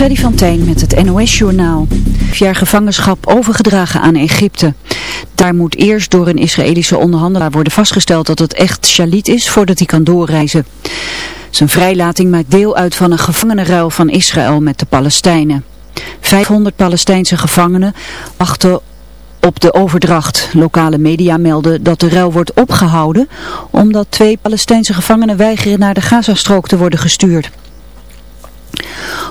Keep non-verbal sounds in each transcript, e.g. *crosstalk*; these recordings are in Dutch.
Freddy van met het NOS-journaal. Vijf jaar gevangenschap overgedragen aan Egypte. Daar moet eerst door een Israëlische onderhandelaar worden vastgesteld dat het echt Shalit is voordat hij kan doorreizen. Zijn vrijlating maakt deel uit van een gevangenenruil van Israël met de Palestijnen. 500 Palestijnse gevangenen wachten op de overdracht. Lokale media melden dat de ruil wordt opgehouden omdat twee Palestijnse gevangenen weigeren naar de Gazastrook te worden gestuurd.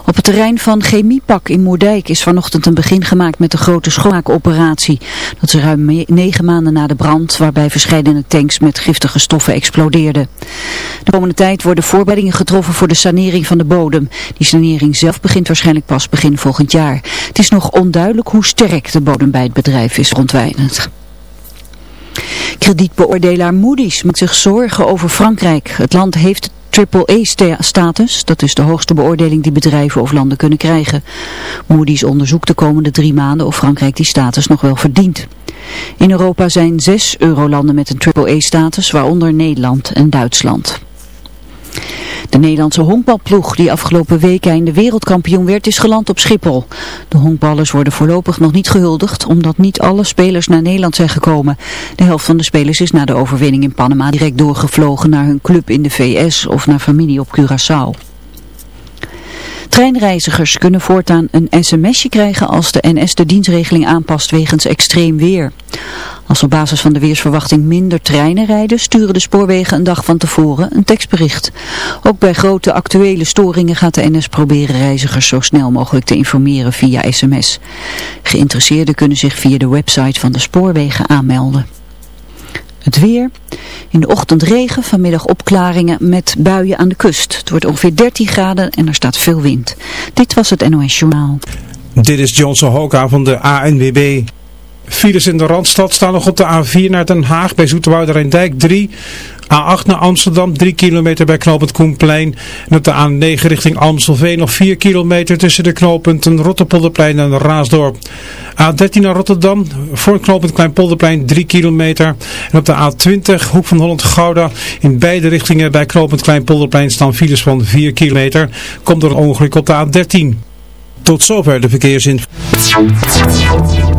Op het terrein van Chemiepak in Moerdijk is vanochtend een begin gemaakt met de grote schoonmaakoperatie. Dat is ruim negen maanden na de brand waarbij verschillende tanks met giftige stoffen explodeerden. De komende tijd worden voorbereidingen getroffen voor de sanering van de bodem. Die sanering zelf begint waarschijnlijk pas begin volgend jaar. Het is nog onduidelijk hoe sterk de bodem bij het bedrijf is rondwijdend. Kredietbeoordelaar Moody's maakt zich zorgen over Frankrijk. Het land heeft triple-A-status, dat is de hoogste beoordeling die bedrijven of landen kunnen krijgen. Moody's onderzoekt de komende drie maanden of Frankrijk die status nog wel verdient. In Europa zijn zes eurolanden met een triple-A-status, waaronder Nederland en Duitsland. De Nederlandse honkbalploeg die afgelopen week de wereldkampioen werd is geland op Schiphol. De honkballers worden voorlopig nog niet gehuldigd omdat niet alle spelers naar Nederland zijn gekomen. De helft van de spelers is na de overwinning in Panama direct doorgevlogen naar hun club in de VS of naar familie op Curaçao. Treinreizigers kunnen voortaan een sms'je krijgen als de NS de dienstregeling aanpast wegens extreem weer. Als op basis van de weersverwachting minder treinen rijden, sturen de spoorwegen een dag van tevoren een tekstbericht. Ook bij grote actuele storingen gaat de NS proberen reizigers zo snel mogelijk te informeren via sms. Geïnteresseerden kunnen zich via de website van de spoorwegen aanmelden. Het weer. In de ochtend regen, vanmiddag opklaringen met buien aan de kust. Het wordt ongeveer 13 graden en er staat veel wind. Dit was het NOS Journaal. Dit is Johnson Hoka van de ANWB. Files in de Randstad staan nog op de A4 naar Den Haag bij Zoeterwouder en Dijk 3. A8 naar Amsterdam, 3 kilometer bij knooppunt Koenplein. En op de A9 richting Amstelveen nog 4 kilometer tussen de knooppunten Rotterpolderplein en Raasdorp. A13 naar Rotterdam, voor knooppunt Kleinpolderplein 3 kilometer. En op de A20 Hoek van Holland-Gouda in beide richtingen bij knooppunt Kleinpolderplein staan files van 4 kilometer. Komt er een ongeluk op de A13. Tot zover de verkeersinformatie.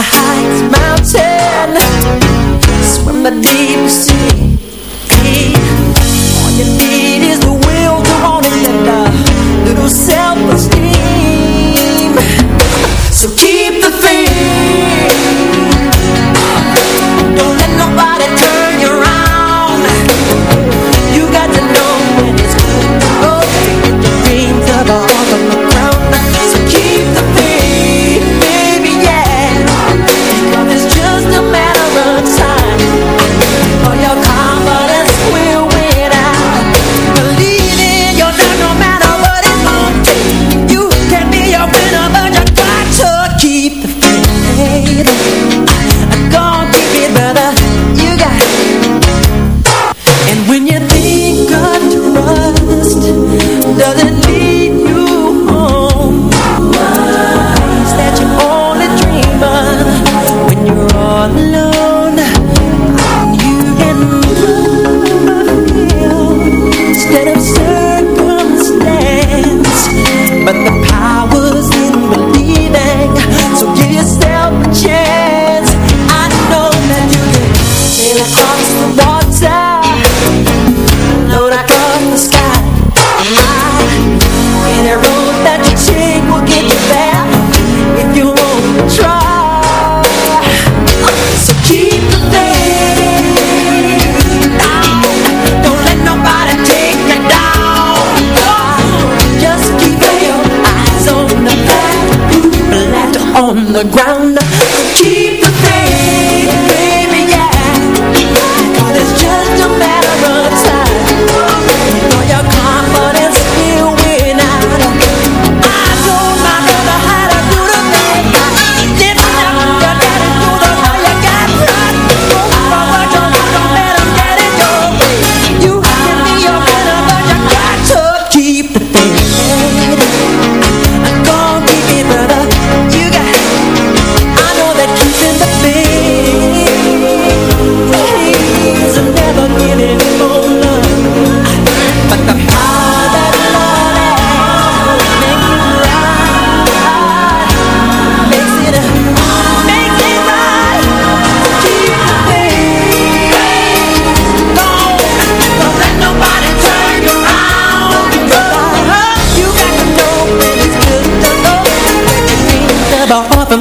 the highest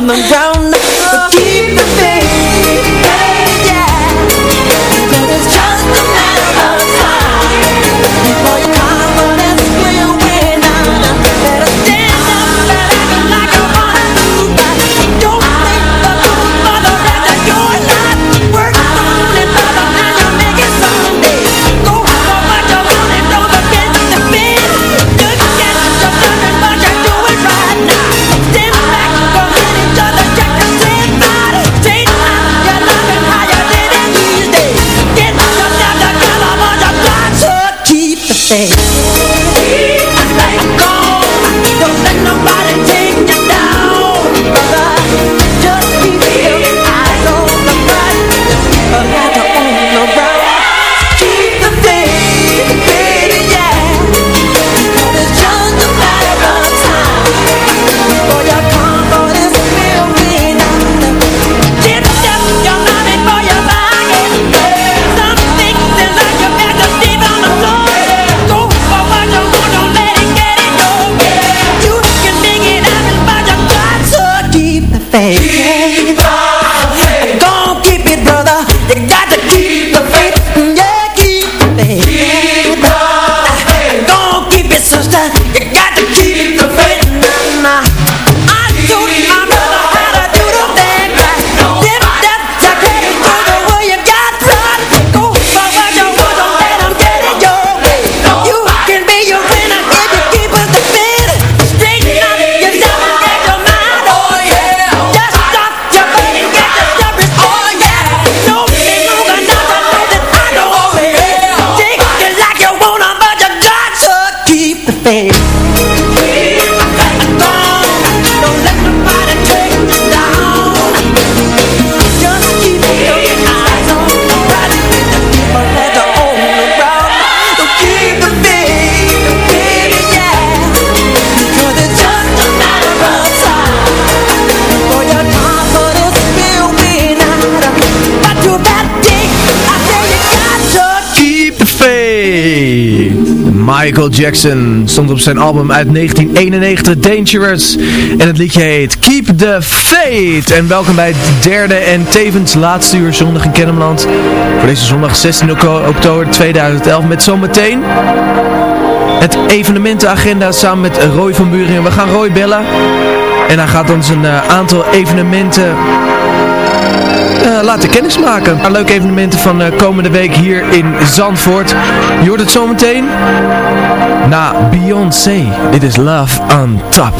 them down say Michael Jackson stond op zijn album uit 1991 Dangerous. En het liedje heet Keep the Faith. En welkom bij het derde en tevens laatste uur zondag in Kennemerland. Voor deze zondag 16 oktober 2011 met zometeen het evenementenagenda samen met Roy van Buren. We gaan Roy bellen. En hij gaat ons een uh, aantal evenementen laten kennismaken. Een leuke evenementen van uh, komende week hier in Zandvoort. Je hoort het zometeen na Beyoncé. Dit is Love on Top.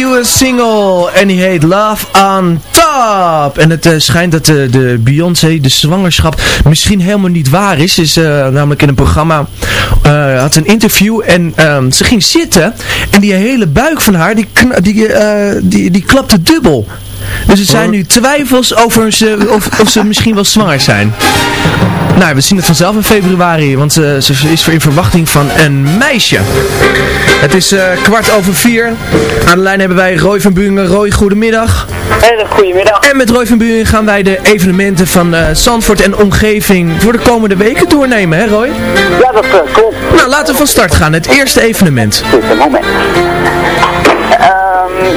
Nieuwe single. En die heet Love on Top. En het uh, schijnt dat uh, de Beyoncé de zwangerschap misschien helemaal niet waar is. Is uh, namelijk in een programma had een interview en um, ze ging zitten. En die hele buik van haar, die, die, die, die klapte dubbel. Dus er zijn nu twijfels over ze, of, of ze misschien wel zwanger zijn. Nou, we zien het vanzelf in februari, want uh, ze is in verwachting van een meisje. Het is uh, kwart over vier. Aan de lijn hebben wij Roy van Buringen. Roy, goedemiddag. Hele goedemiddag. En met Roy van Buringen gaan wij de evenementen van uh, Zandvoort en omgeving voor de komende weken doornemen, hè Roy? Ja, dat klopt. Nou, laten we van start gaan. Het eerste evenement. Dit is een moment.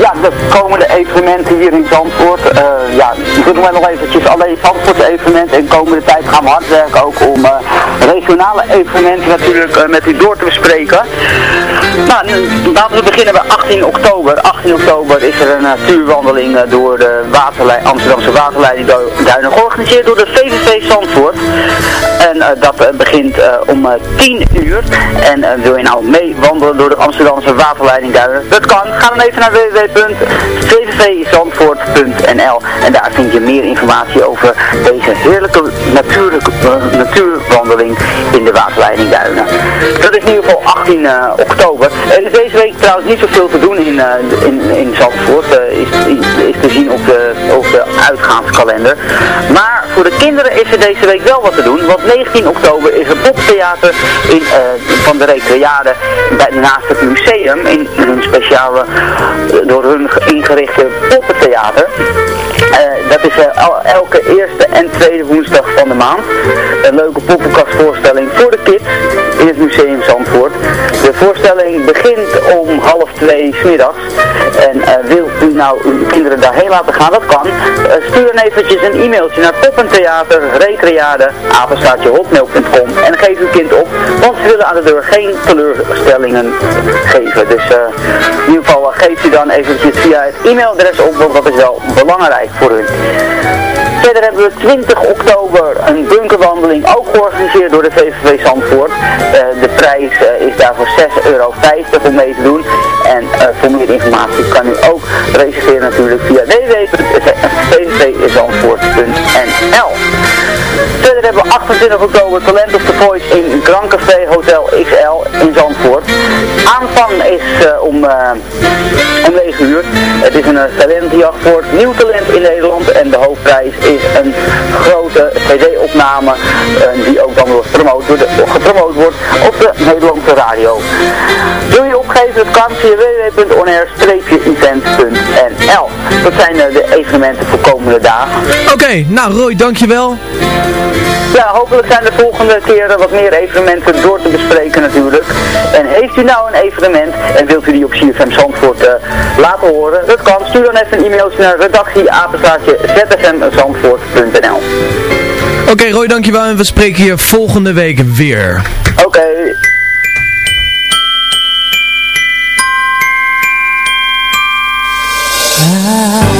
Ja, de komende evenementen hier in Zandvoort. Uh, ja, doen we nog eventjes alleen Zandvoort evenementen. En de komende tijd gaan we hard werken ook om uh, regionale evenementen natuurlijk uh, met u door te bespreken. Nou, laten we beginnen bij 18 oktober. 18 oktober is er een natuurwandeling door de waterlei Amsterdamse waterleiding Duinen georganiseerd door de VVV Zandvoort. En dat begint om 10 uur. En wil je nou mee wandelen door de Amsterdamse waterleiding Duinen? Dat kan. Ga dan even naar www.vvvzandvoort.nl en daar vind je meer informatie over deze heerlijke natuurlijke, uh, natuurwandeling in de waterleiding Duinen. Dat is in ieder geval 18 uh, oktober. En deze week trouwens niet zoveel te doen in, uh, in, in Zandvoort, is, is te zien op de, op de uitgaanskalender. Maar voor de kinderen is er deze week wel wat te doen, want 19 oktober is er poptheater in, van de Recreade bij, naast het museum in, in een speciale door hun ingerichte poppentheater. Uh, dat is uh, elke eerste en tweede woensdag van de maand. Een leuke poppenkastvoorstelling voor de kids in het museum Zandvoort. De voorstelling begint om half twee smiddags. Uh, nou uw kinderen daarheen laten gaan, dat kan. stuur dan eventjes een e-mailtje naar poppentheater, recreade, en geef uw kind op, want ze willen aan de deur geen teleurstellingen geven. Dus in ieder geval geef u dan eventjes via het e-mailadres op, want dat is wel belangrijk voor u. Verder hebben we 20 oktober een bunkerwandeling, ook georganiseerd door de VVV Zandvoort. Uh, de prijs uh, is daarvoor 6,50 euro om mee te doen. En uh, voor meer informatie kan u ook reserveren natuurlijk via www.vvvzandvoort.nl Verder hebben we 28 oktober Talent of the Voice in Grand Café Hotel XL in Zandvoort. Aanvang is om, om 9 uur. Het is een talentjacht voor nieuw talent in Nederland en de hoofdprijs is een grote cd-opname die ook dan wordt gepromoot, wordt op de Nederlandse radio. Wil je opgeven? Het kan via www.onair-event.nl Dat zijn de evenementen voor komende dagen. Oké, nou Roy, dankjewel ja, hopelijk zijn de volgende keren wat meer evenementen door te bespreken natuurlijk. En heeft u nou een evenement en wilt u die op CFM Zandvoort eh, laten horen? Dat kan. Stuur dan even een e-mailtje naar redactie zfmzandvoort.nl Oké okay, Roy, dankjewel en we spreken je volgende week weer. Oké. Ah.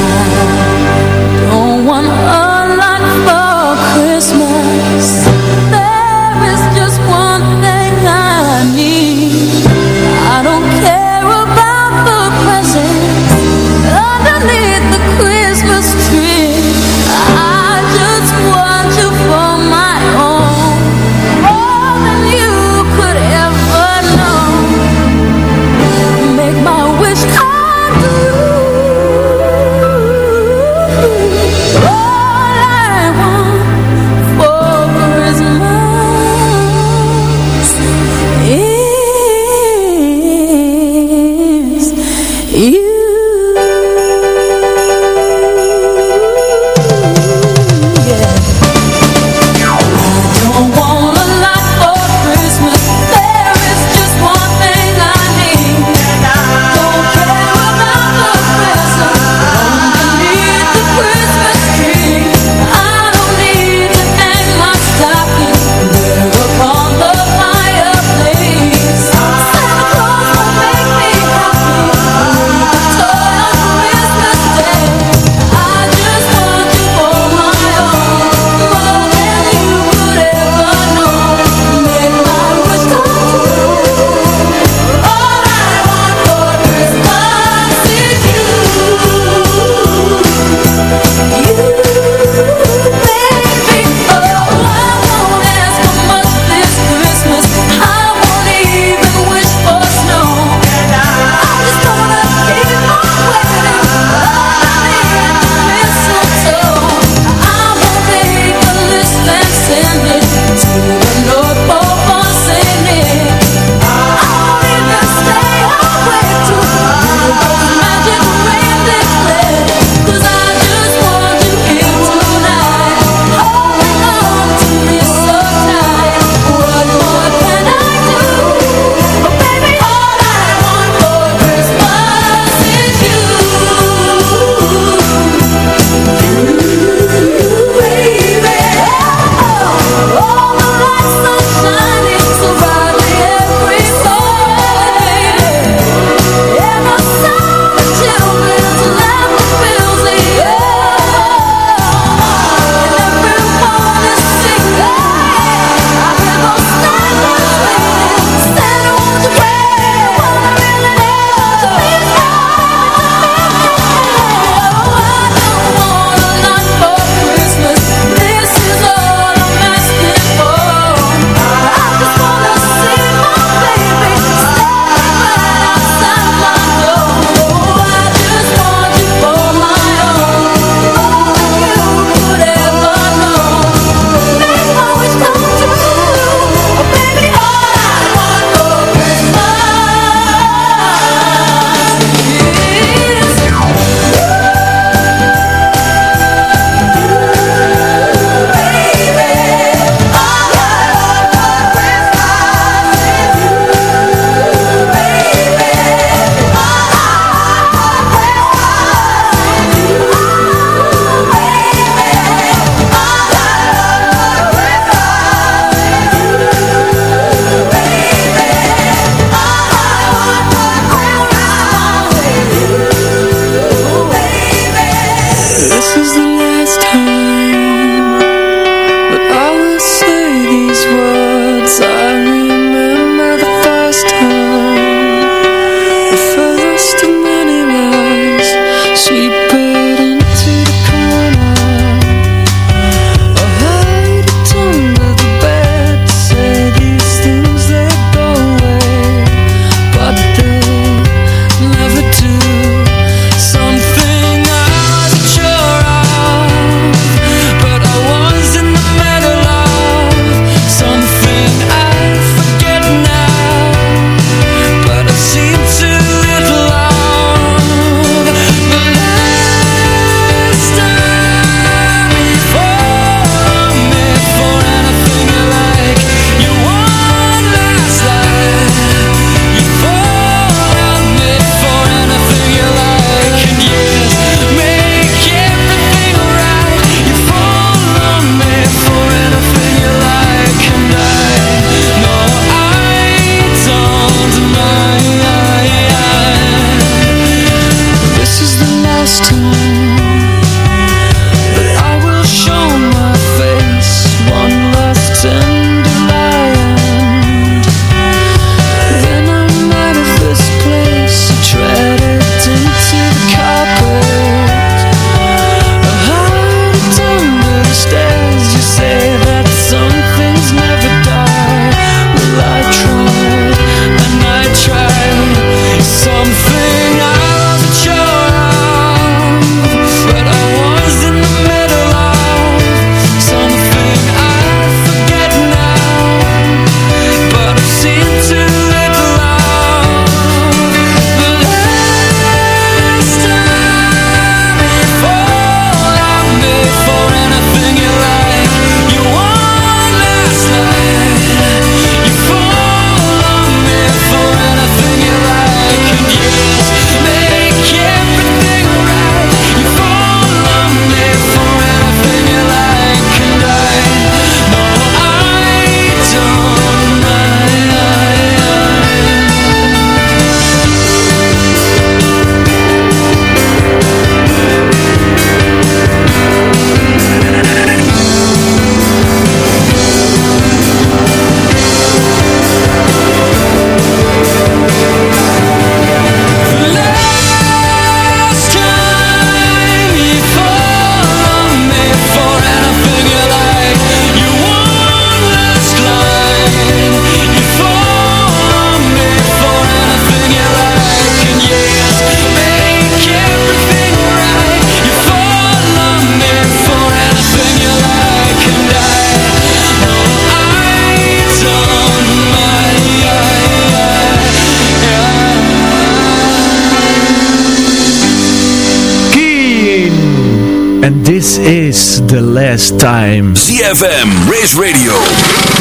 The last time. ZFM, Race Radio,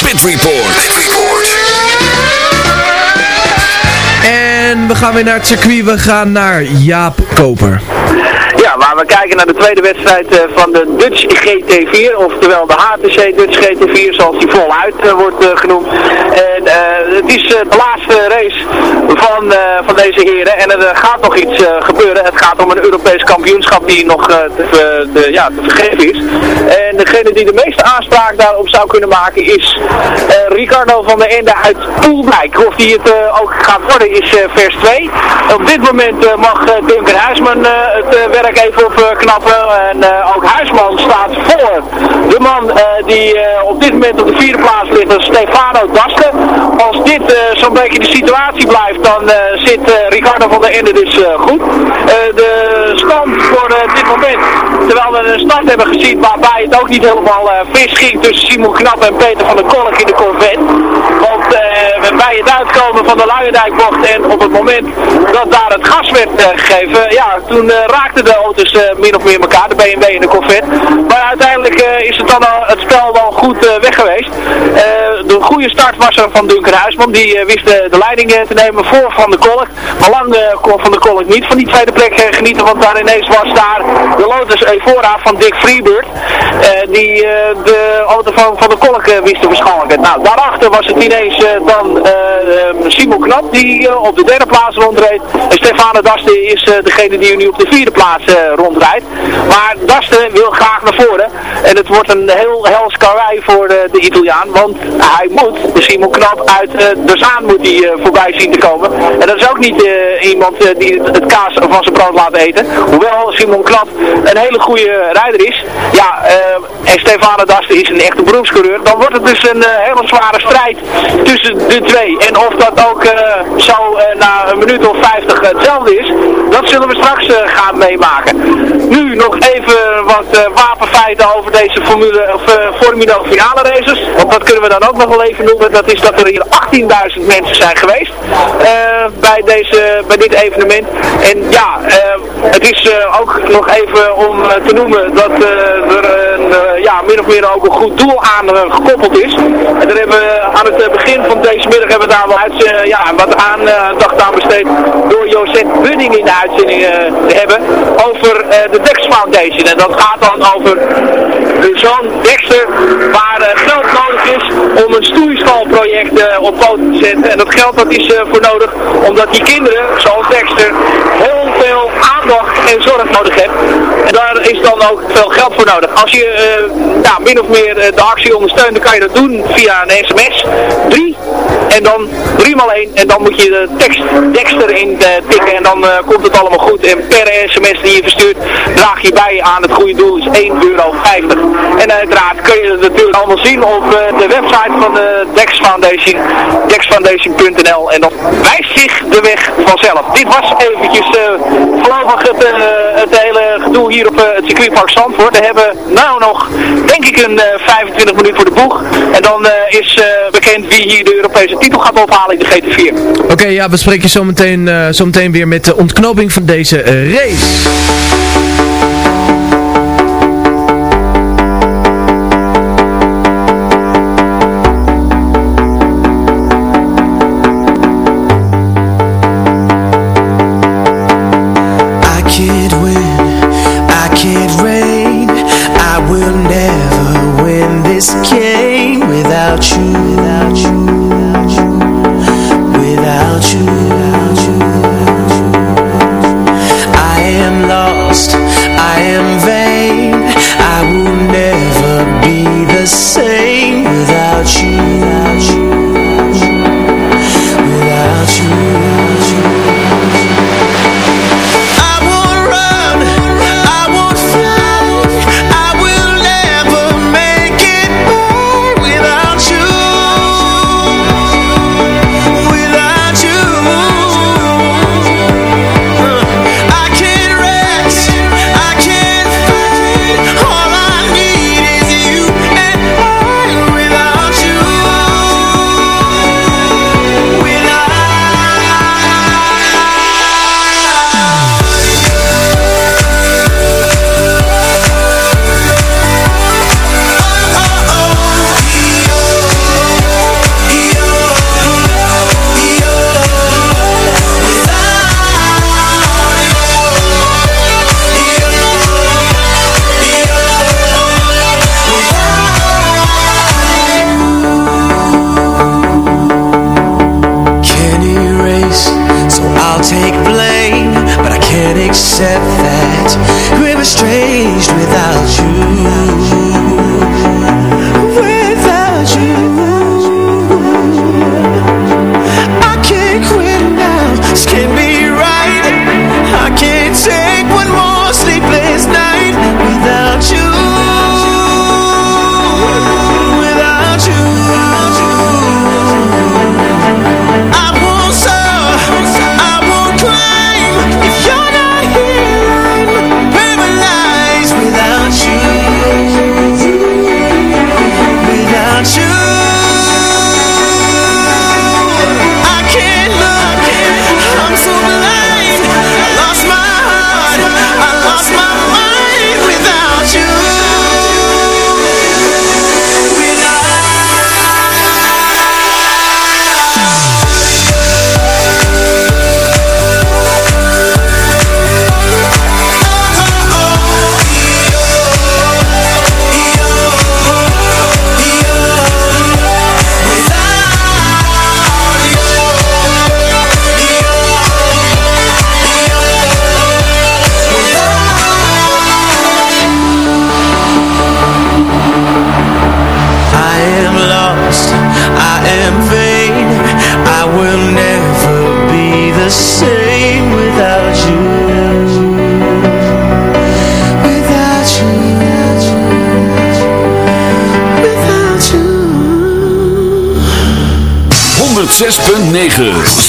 Pit Report. Pit Report. En we gaan weer naar het circuit. We gaan naar Jaap Koper. Kijken naar de tweede wedstrijd eh, van de Dutch GT4, oftewel de HTC Dutch GT4, zoals die voluit uh, wordt uh, genoemd. En het is de laatste race van, van deze heren en er gaat nog iets gebeuren. Het gaat om een Europees kampioenschap die nog te, de, ja, te vergeven is. En degene die de meeste aanspraak daarop zou kunnen maken is Ricardo van der Ende uit Poelwijk. Of die het ook gaat worden is vers 2. Op dit moment mag Duncan Huisman het werk even op knappen. En uh, ook Huisman staat voor de man uh, die op dit moment op de vierde plaats ligt, Stefano Daste. Als dit zo'n beetje de situatie blijft, dan zit Ricardo van der Ende dus goed. de stand voor dit moment, terwijl we een start hebben gezien waarbij het ook niet helemaal vis ging tussen Simon Knap en Peter van der Kolk in de Corvette. Want bij het uitkomen van de Luijendijkbocht en op het moment dat daar het gas werd gegeven, ja, toen raakte de auto's min of meer elkaar, de BMW en de Corvette. Maar uiteindelijk uh, is het dan al, het spel wel goed uh, weg geweest. de goede start was er van Duncan Huisman, die wist de, leiding te nemen voor Van de Kolk. Maar lang kon Van de Kolk niet van die tweede plek genieten, want daar ineens was daar de Lotus Evora van Dick Freebird. die de auto van Van de Kolk wist te verschalken. Nou, daarachter was het ineens dan Simon Knap, die op de derde plaats rondreed. En Stefano Daste is degene die nu op de vierde plaats uh, Maar Dasten wil graag naar voren. En het wordt een heel hels karwei voor de, de Italiaan. Want hij moet, Simon Knap, uit uh, de Zaan moet hij uh, voorbij zien te komen. En dat is ook niet iemand die het, het, kaas van zijn brood laat eten. Hoewel Simon Knap een hele goede rijder is. Ja, en Stefano Dasten is een echte beroepscoureur. Dan wordt het dus een hele zware strijd tussen de twee. En of dat ook zo na een minuut of vijftig hetzelfde is, dat zullen we straks gaan meemaken. Nu nog even wat uh, wapenfeiten over deze formule, of, uh, Formule finale races. Want dat kunnen we dan ook nog wel even noemen. Dat is dat er hier 18.000 mensen zijn geweest uh, bij, deze, bij dit evenement. En ja, het is ook nog even om te noemen dat er een, ja, min of meer ook een goed doel aan gekoppeld is. En daar hebben we aan het begin van deze middag hebben we daar wel uit, ja, wat aandacht aan besteed door Josette Budding in de uitzending te hebben over de Dex Foundation. En dat gaat dan over zo'n Dexter waar uh, geld nodig is om een stoeistalproject uh, op poten te zetten. En dat geld dat is voor nodig omdat die kinderen, zoals Dexter, heel veel aandacht en zorg nodig hebben. En daar is dan ook veel geld voor nodig. Als je ja, min of meer de actie ondersteunt, dan kan je dat doen via een sms. 3 en dan 3 x 1 en dan moet je de tekst Dexter in tikken en dan komt het allemaal goed. En per sms die je verstuurt, draag je bij aan het goede doel, is 1,50 euro. En uiteraard kun je het natuurlijk allemaal zien op uh, de website van de Dex Foundation, dexfoundation.nl en dan wijst zich de weg vanzelf. Dit was eventjes voorlopig het, het hele gedoe hier op het circuitpark Zandvoort. We hebben nou nog, denk ik, een 25 minuten voor de boeg. En dan is bekend wie hier de Europese titel gaat ophalen in de GT4. Oké, ja, we spreken zo meteen, zo meteen weer met de ontknoping van deze race.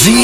Be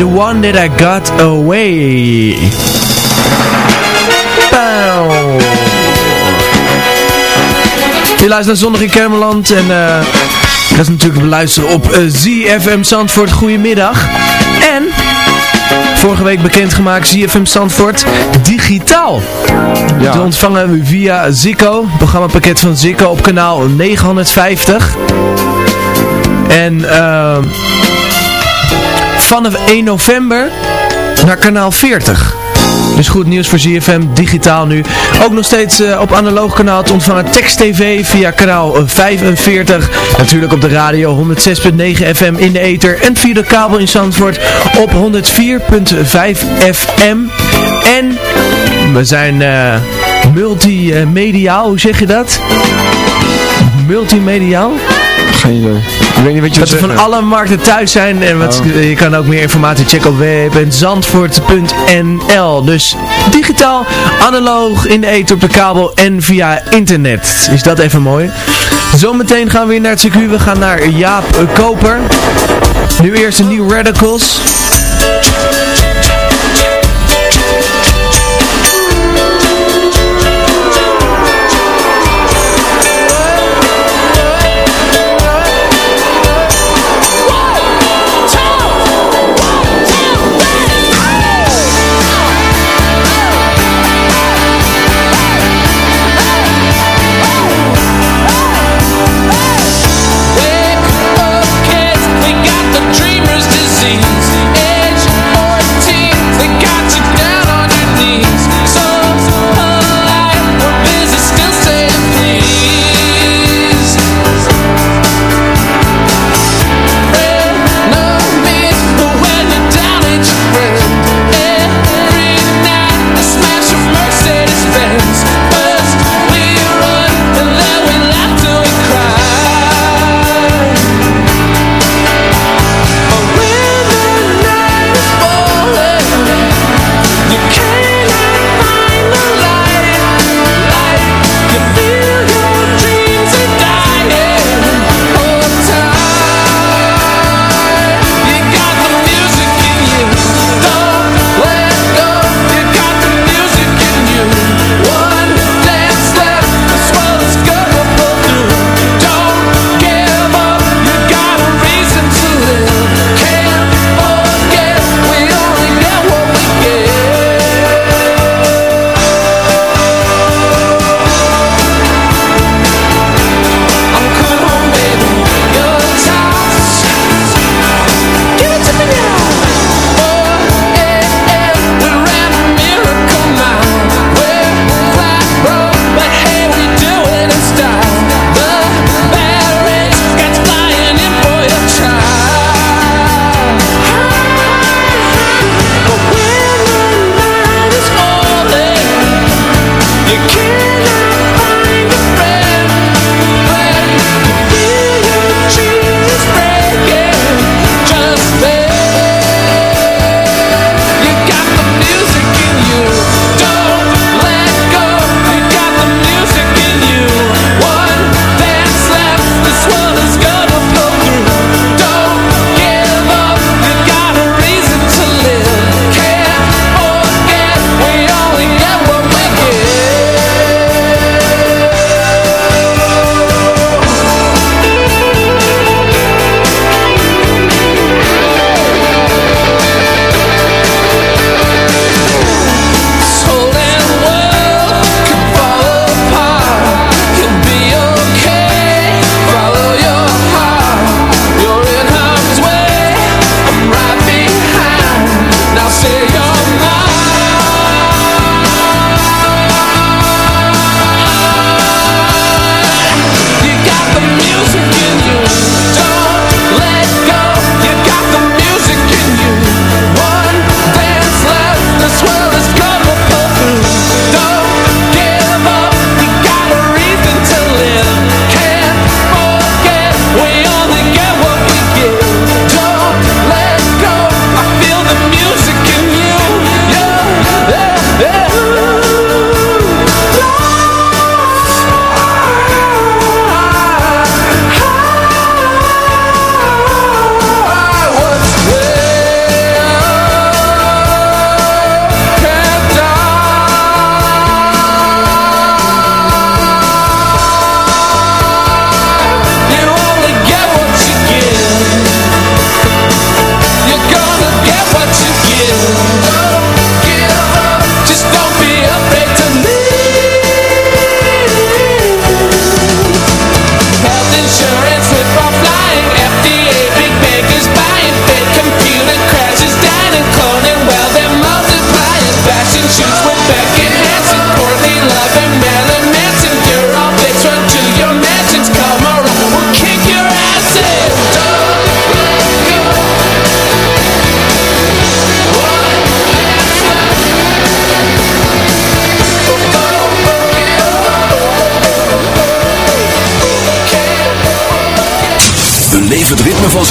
The One That I Got Away. Pauw. Je luistert naar Zondag in Kermeland en uh, dat is natuurlijk beluisteren op uh, ZFM Zandvoort. Goedemiddag. En vorige week bekendgemaakt ZFM Zandvoort digitaal. Ja. Te ontvangen via Zico, programmapakket van Zico op kanaal 950. En uh, vanaf 1 november naar kanaal 40. Dus goed nieuws voor ZFM, digitaal nu. Ook nog steeds uh, op analoog kanaal te ontvangen Text TV via kanaal 45. Natuurlijk op de radio 106.9 FM in de ether. En via de kabel in Zandvoort op 104.5 FM. En we zijn uh, multimediaal, hoe zeg je dat? Multimediaal? Geen idee. Ik weet niet wat je Dat we van alle markten thuis zijn. En wat, oh. je kan ook meer informatie checken op www.zandvoort.nl Dus digitaal, analoog, in de eten op de kabel en via internet. Is dat even mooi. Zometeen gaan we weer naar het circuit. We gaan naar Jaap Koper. Nu eerst een nieuw Radicals.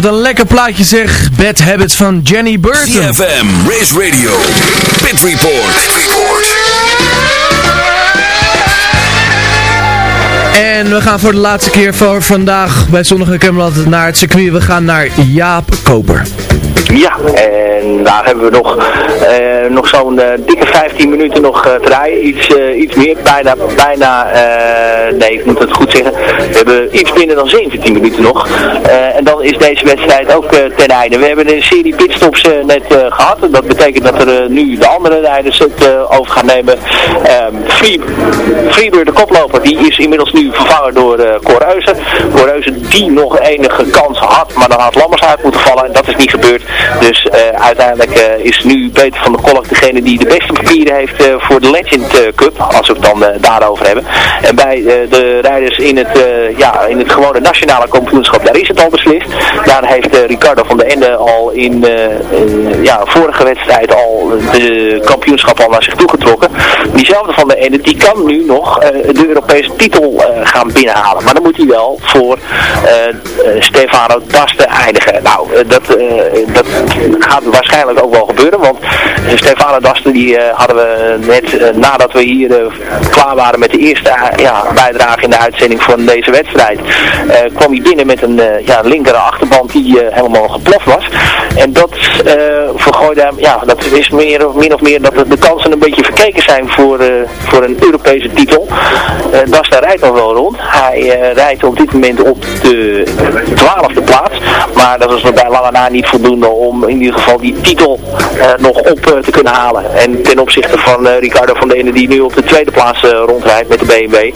Wat een lekker plaatje zeg. Bad Habits van Jenny Burton. CFM, Race Radio, Pit Report. Pit Report. En we gaan voor de laatste keer voor vandaag bij Zonnige Camelot naar het circuit. We gaan naar Jaap Koper. Ja, en daar hebben we nog, uh, nog zo'n uh, dikke 15 minuten nog uh, te rijden. Iets, iets meer, bijna, bijna nee ik moet het goed zeggen. We hebben iets minder dan 17 minuten nog. en dan is deze wedstrijd ook ten einde. We hebben een serie pitstops net gehad. Dat betekent dat er nu de andere rijders het over gaan nemen. Um, Free, de koploper, die is inmiddels nu vervangen door uh. Correuze die nog enige kans had, maar dan had Lammers uit moeten vallen. En dat is niet gebeurd. Dus uh, uiteindelijk uh, is nu Peter van der Kolk degene die de beste papieren heeft uh, voor de Legend Cup. Als we het dan daarover hebben. En bij de rijders in het, ja, in het gewone nationale kampioenschap, daar is het al beslist. Daar heeft Ricardo van der Ende al in ja, vorige wedstrijd al de kampioenschap al naar zich toe getrokken. Diezelfde van der Ende, die kan nu nog de Europese titel gaan binnenhalen. Maar dan moet hij wel voor Stefano Daste eindigen. Nou, dat, dat gaat waarschijnlijk ook wel gebeuren, want Stefano Dasten die uh, hadden we net uh, nadat we hier uh, klaar waren met de eerste ja, bijdrage in de uitzending van deze wedstrijd, kwam hij binnen met een ja, linkere achterband die helemaal geploft was. En dat vergooide hem, ja, dat is meer of, min of meer dat de kansen een beetje verkeken zijn voor, voor een Europese titel. Dasten rijdt nog wel rond. Hij rijdt op dit moment op de twaalfde plaats, maar dat is nog bij lange na niet voldoende om in ieder geval die titel uh, nog op uh, te kunnen halen. En ten opzichte van uh, Ricardo van Denen die nu op de tweede plaats rondrijdt met de BMW.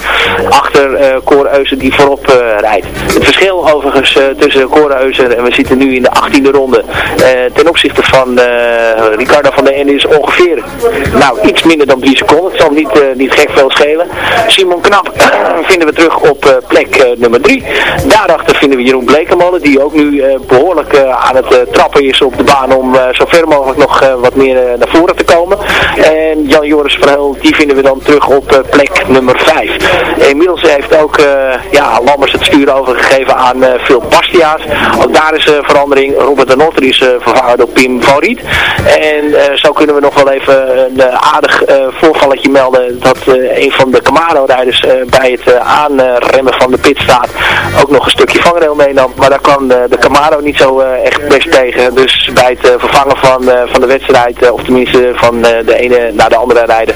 Achter Cor Eusen die voorop rijdt. Het verschil overigens tussen Cor Eusen en we zitten nu in de 18e ronde. ten opzichte van Ricardo van Denen is ongeveer nou, iets minder dan 3 seconden. Het zal niet, niet gek veel schelen. Simon Knap *clears throat* vinden we terug op plek nummer 3. Daarachter vinden we Jeroen Blekemolen die ook nu behoorlijk aan het trappen is op de baan om zo ver mogelijk nog wat meer naar voren te komen. En Jan-Joris Verheul, die vinden we dan terug op plek nummer 5. Inmiddels heeft ook ja, Lammers het stuur overgegeven aan Phil Bastia's. Ook daar is verandering. Robert de Notter is vervangen door Pim van. En zo kunnen we nog wel even een aardig voorvalletje melden dat een van de Camaro-rijders bij het aanremmen van de pitstraat ook nog een stukje vangrail meenam. Maar daar kwam de, de Camaro niet zo echt best tegen. Dus bij het vervangen van, van de wedstrijd, of tenminste van de ene naar de andere rijden,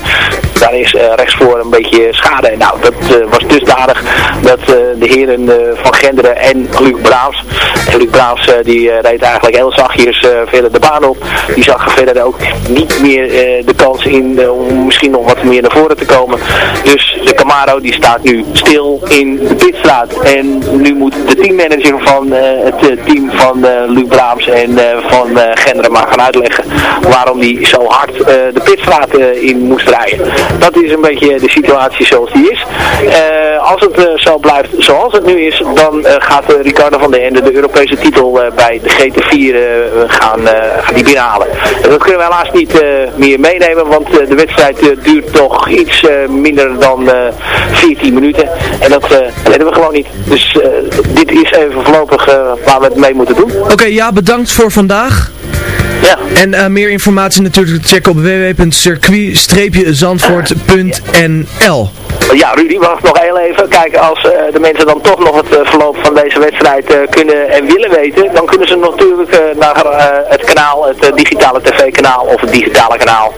daar is rechtsvoor een beetje schade. Nou, dat was dusdanig dat de heren van Genderen en Luc Braams, en Luc Braams die reed eigenlijk heel zachtjes verder de baan op. Die zag verder ook niet meer de kans in om misschien nog wat meer naar voren te komen. Dus de Camaro die staat nu stil in de pitstraat. En nu moet de teammanager van het team van Luc Braams en van Genderen maar gaan uitleggen waarom hij zo hard uh, de pitstraat in moest rijden. Dat is een beetje de situatie zoals die is. als het zo blijft zoals het nu is, dan gaat Ricardo van der Ende de Europese titel bij de GT4 gaan, die binnenhalen. En dat kunnen we helaas niet meer meenemen, want de wedstrijd duurt toch iets minder dan 14 minuten. En dat weten we gewoon niet. Dus dit is even voorlopig waar we het mee moeten doen. Oké, ja, bedankt voor vandaag. Ja. En uh, meer informatie natuurlijk te checken op www.circuit-zandvoort.nl ja, Rudy, wacht nog heel even. Kijk, als uh, de mensen dan toch nog het uh, verloop van deze wedstrijd uh, kunnen en willen weten, dan kunnen ze natuurlijk naar het kanaal, het digitale tv-kanaal of het digitale kanaal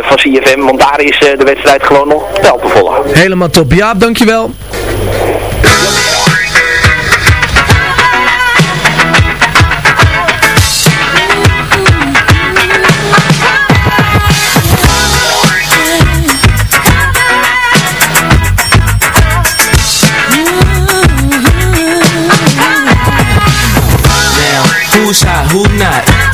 van CFM, want daar is de wedstrijd gewoon nog wel te volgen. Helemaal top. Jaap, dankjewel.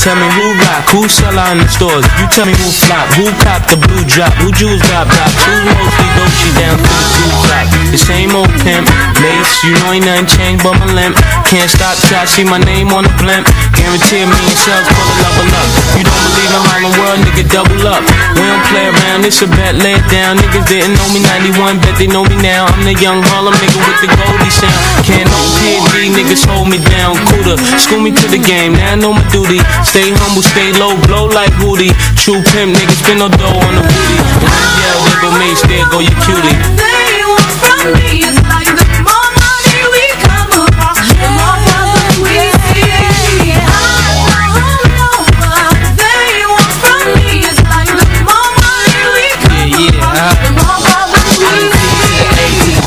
Tell me who rock? Who sell out in the stores? You tell me who flop, who cop the blue drop, who jewels drop pop, who's mostly Dolce down to the two drop. The same old pimp, mace, you know ain't nothing changed but my limp. Can't stop I see my name on the blimp. Guarantee me and shells pull a level. You don't believe in Harlem World, nigga, double up. We don't play around, it's a bet, lay it down. Niggas didn't know me 91, bet they know me now. I'm the young Harlem nigga with the Goldie sound. Can't no PD, niggas hold me down. Cooler, school me to the game, now I know my duty. Stay humble, stay low, blow like Woody. True pimp, niggas spin no dough on the booty. And when you yell, there go me, there go your cutie. They want from me is like the more money we come across, the more problems we see. I don't know what they want from me is like the more money we come across, the uh. more problems we see.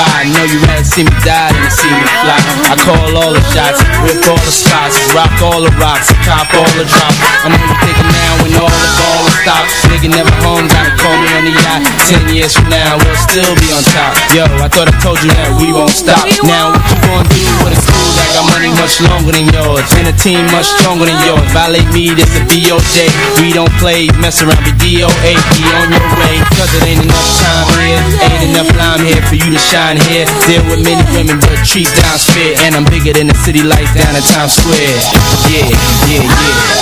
I know you rather see me die call all the shots, rip all the spots, rock all the rocks, cop all the drops. I'm only thinking now when all the ball stops. Nigga never home, gotta call me on the yacht. Ten years from now, we'll still be on top. Yo, I thought I told you that we won't stop. Now what you gonna do with a crew that got money much longer than yours? And a team much stronger than yours. Violate me, this a DOJ. We don't play, mess around, be DOA. Be on your way, cause it ain't enough time here. Ain't enough lime here for you to shine here. Deal with many women, but treat down fair. And I'm bigger than the city lights down in Times Square. Yeah, yeah, yeah.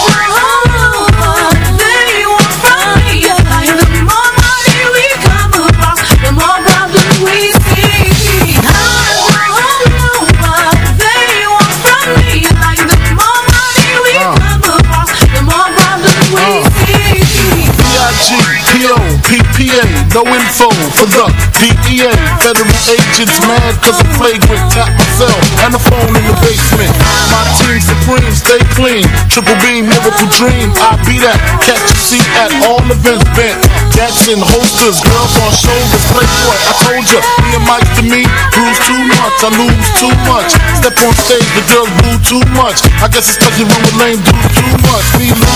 PPA, no info for the DEA. Federal agents mad cause I'm flagrant. Tap myself and the phone in the basement. My team supreme, stay clean. Triple beam, miracle dream. I be that. Catch a seat at all events bent. Jackson holsters, girls on shoulders. Play Playboy, I told ya, me and Mike to me, bruise too much. I lose too much. Step on stage, the girls boo too much. I guess it's cause you run with lame dudes too much. Me lose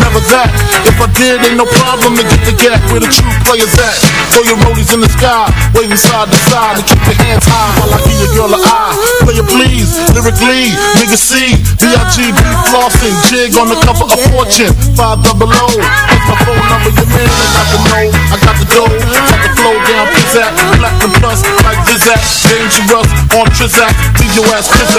never that. If I did, ain't no problem to get the gap where the true players at. Throw your rollies in the sky, waving side to side, and keep your hands high while I give your girl a eye. Player please, lyrically, nigga C, B-I-G-B flossing, jig on the cover of Fortune, five double O. That's my phone number, your man, I got the know, I got the dough, got the flow down, pizzazz, platinum plus, like Zizak, dangerous, on Trizak, leave your ass What's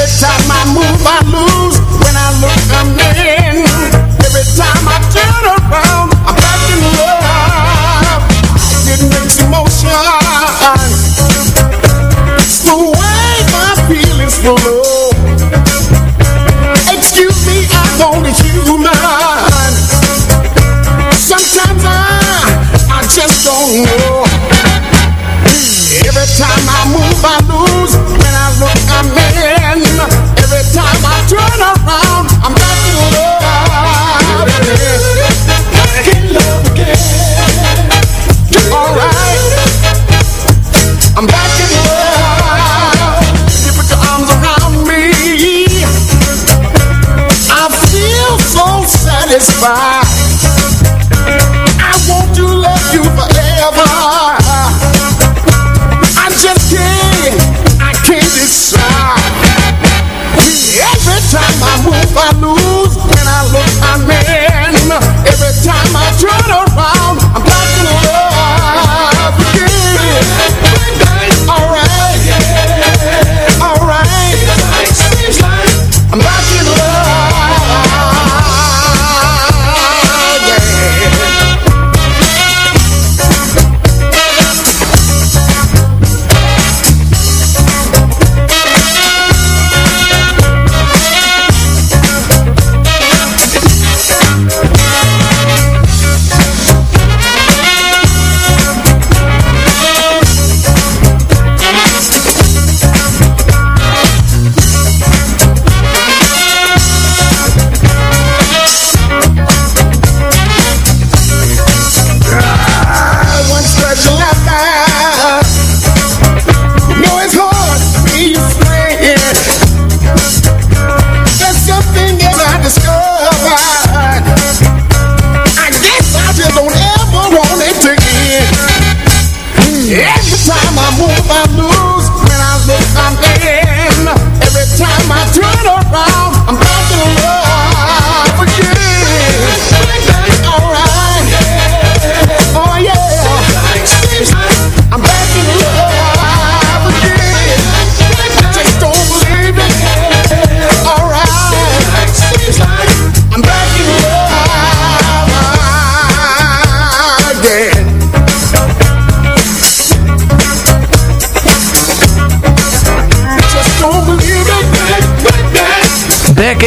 Every time I move, I lose. When I look, I'm in. Every time I turn around, I'm back in love. Emotion. The way my feelings flow.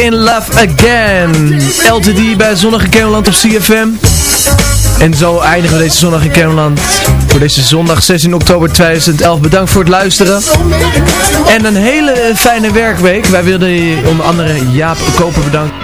In Love Again. LTD bij Zonnige Kermeland op CFM. En zo eindigen we deze Zonnige Kermeland voor deze zondag 16 oktober 2011. Bedankt voor het luisteren. En een hele fijne werkweek. Wij wilden onder andere Jaap Koper bedanken.